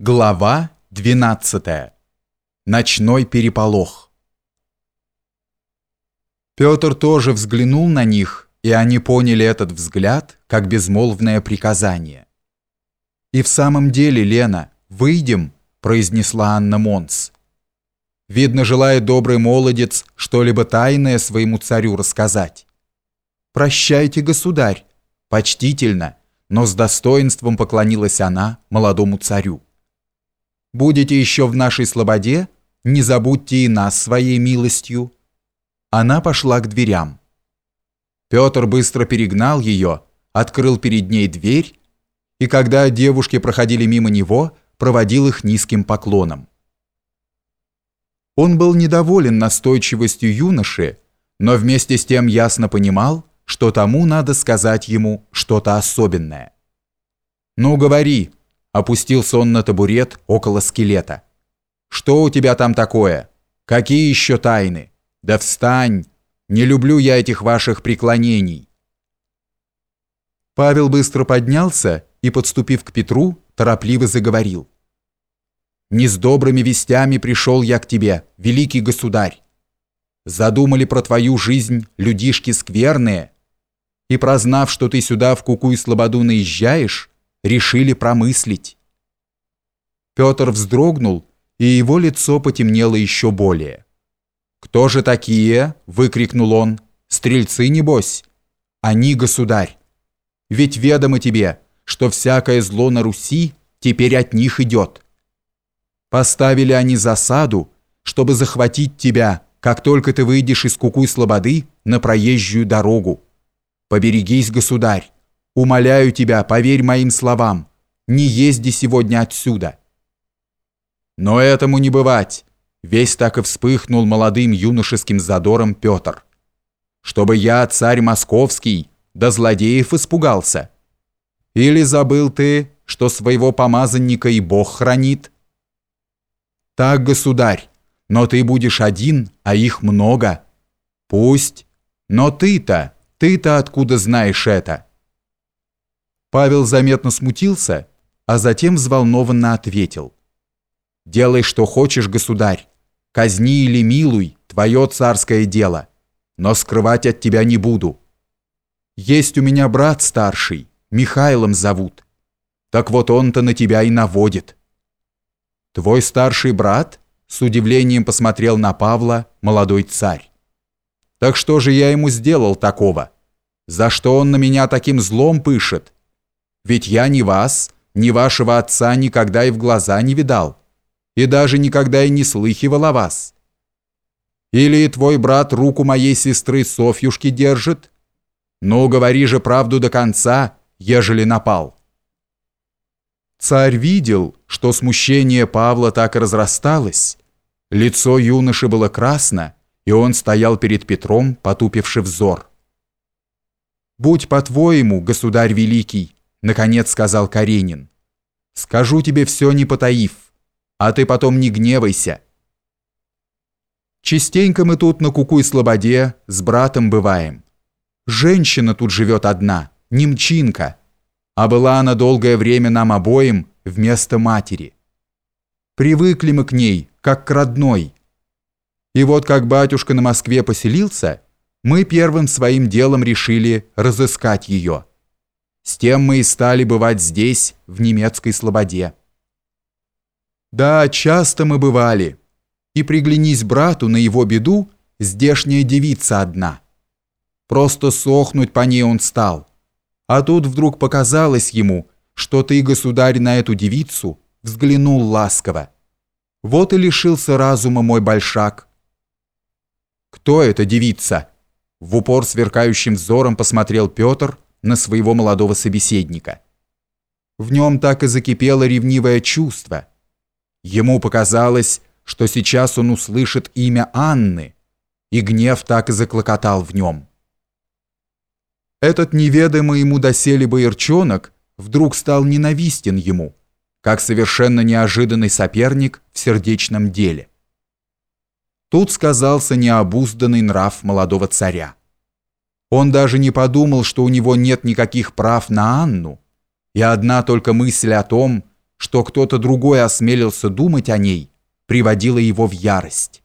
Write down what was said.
Глава 12. Ночной переполох. Петр тоже взглянул на них, и они поняли этот взгляд как безмолвное приказание. «И в самом деле, Лена, выйдем», – произнесла Анна Монс. «Видно, желает добрый молодец что-либо тайное своему царю рассказать». «Прощайте, государь», – почтительно, но с достоинством поклонилась она молодому царю. Будете еще в нашей слободе, не забудьте и нас своей милостью». Она пошла к дверям. Петр быстро перегнал ее, открыл перед ней дверь, и когда девушки проходили мимо него, проводил их низким поклоном. Он был недоволен настойчивостью юноши, но вместе с тем ясно понимал, что тому надо сказать ему что-то особенное. «Ну, говори», Опустился он на табурет около скелета. «Что у тебя там такое? Какие еще тайны? Да встань! Не люблю я этих ваших преклонений!» Павел быстро поднялся и, подступив к Петру, торопливо заговорил. «Не с добрыми вестями пришел я к тебе, великий государь. Задумали про твою жизнь людишки скверные, и, прознав, что ты сюда в Куку и Слободу наезжаешь, решили промыслить. Петр вздрогнул, и его лицо потемнело еще более. «Кто же такие?» – выкрикнул он. «Стрельцы, небось?» «Они, государь! Ведь ведомо тебе, что всякое зло на Руси теперь от них идет. Поставили они засаду, чтобы захватить тебя, как только ты выйдешь из Кукуй Слободы на проезжую дорогу. Поберегись, государь, Умоляю тебя, поверь моим словам, не езди сегодня отсюда. Но этому не бывать. Весь так и вспыхнул молодым юношеским задором Петр. Чтобы я, царь московский, до злодеев испугался. Или забыл ты, что своего помазанника и Бог хранит? Так, государь, но ты будешь один, а их много. Пусть. Но ты-то, ты-то откуда знаешь это? Павел заметно смутился, а затем взволнованно ответил. «Делай, что хочешь, государь. Казни или милуй, твое царское дело. Но скрывать от тебя не буду. Есть у меня брат старший, Михайлом зовут. Так вот он-то на тебя и наводит». «Твой старший брат?» С удивлением посмотрел на Павла молодой царь. «Так что же я ему сделал такого? За что он на меня таким злом пышет?» Ведь я ни вас, ни вашего отца никогда и в глаза не видал, и даже никогда и не слыхивал о вас. Или твой брат руку моей сестры Софьюшки держит? Ну, говори же правду до конца, ежели напал». Царь видел, что смущение Павла так и разрасталось. Лицо юноши было красно, и он стоял перед Петром, потупивший взор. «Будь по-твоему, государь великий, наконец сказал Каренин. Скажу тебе все не потаив, а ты потом не гневайся. Частенько мы тут на Куку и Слободе с братом бываем. Женщина тут живет одна, немчинка, а была она долгое время нам обоим вместо матери. Привыкли мы к ней, как к родной. И вот как батюшка на Москве поселился, мы первым своим делом решили разыскать ее. С тем мы и стали бывать здесь, в немецкой слободе. Да, часто мы бывали. И приглянись брату на его беду, здешняя девица одна. Просто сохнуть по ней он стал. А тут вдруг показалось ему, что ты, государь, на эту девицу взглянул ласково. Вот и лишился разума мой большак. Кто эта девица? В упор сверкающим взором посмотрел Петр, на своего молодого собеседника. В нем так и закипело ревнивое чувство. Ему показалось, что сейчас он услышит имя Анны, и гнев так и заклокотал в нем. Этот неведомый ему доселе боярчонок вдруг стал ненавистен ему, как совершенно неожиданный соперник в сердечном деле. Тут сказался необузданный нрав молодого царя. Он даже не подумал, что у него нет никаких прав на Анну, и одна только мысль о том, что кто-то другой осмелился думать о ней, приводило его в ярость.